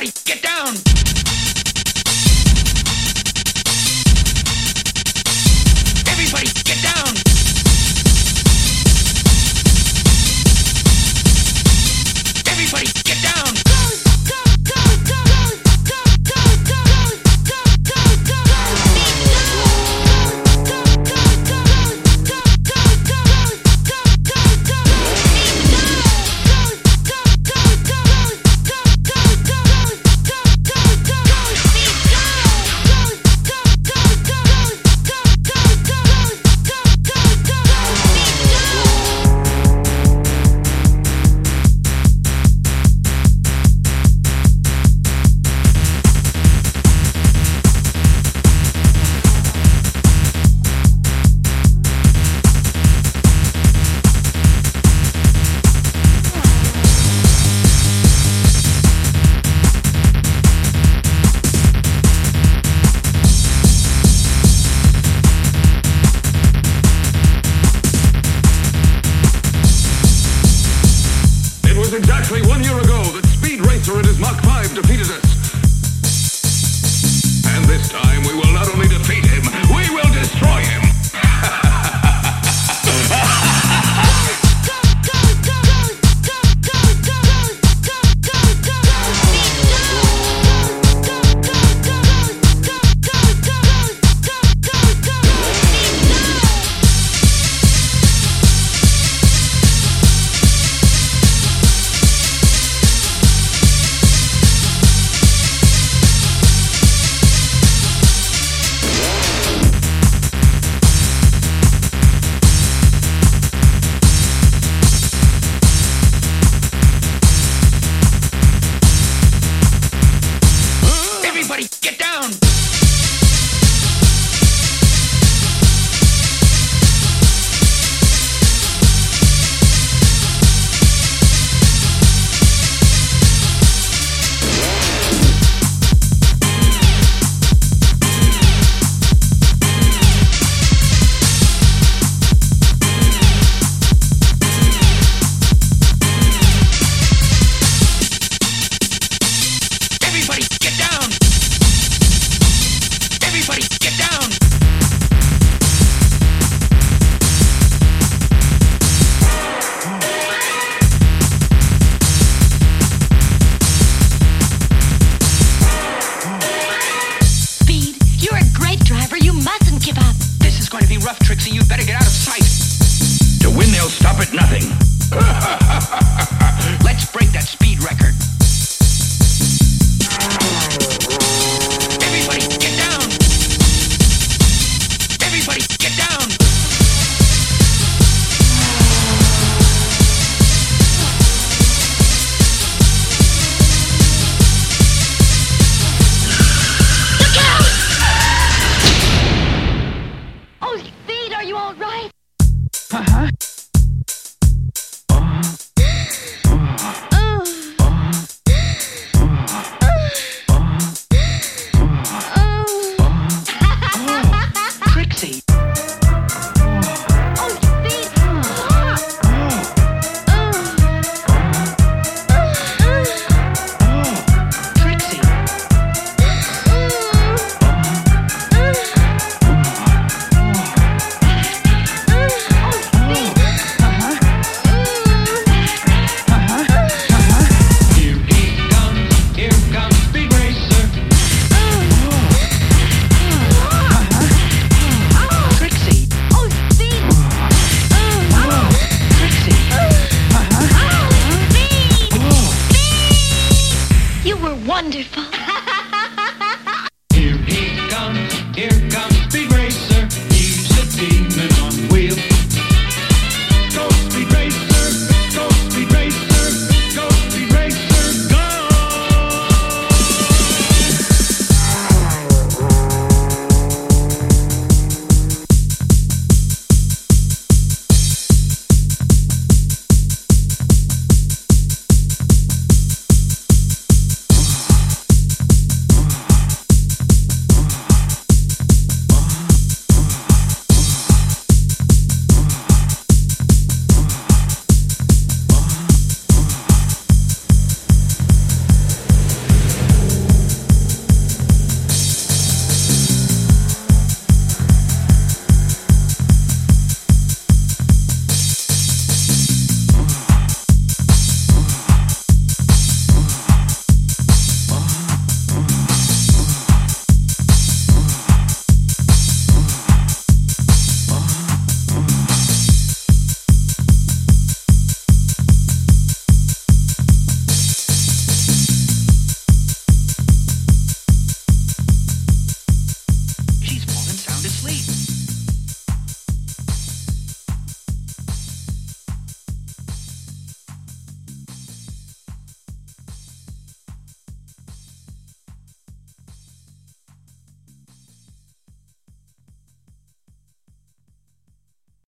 Everybody get down! Everybody Almost exactly one year ago that Speed Racer and his Mach 5 defeated us. And this time we will not only Пари. Oh, Speed,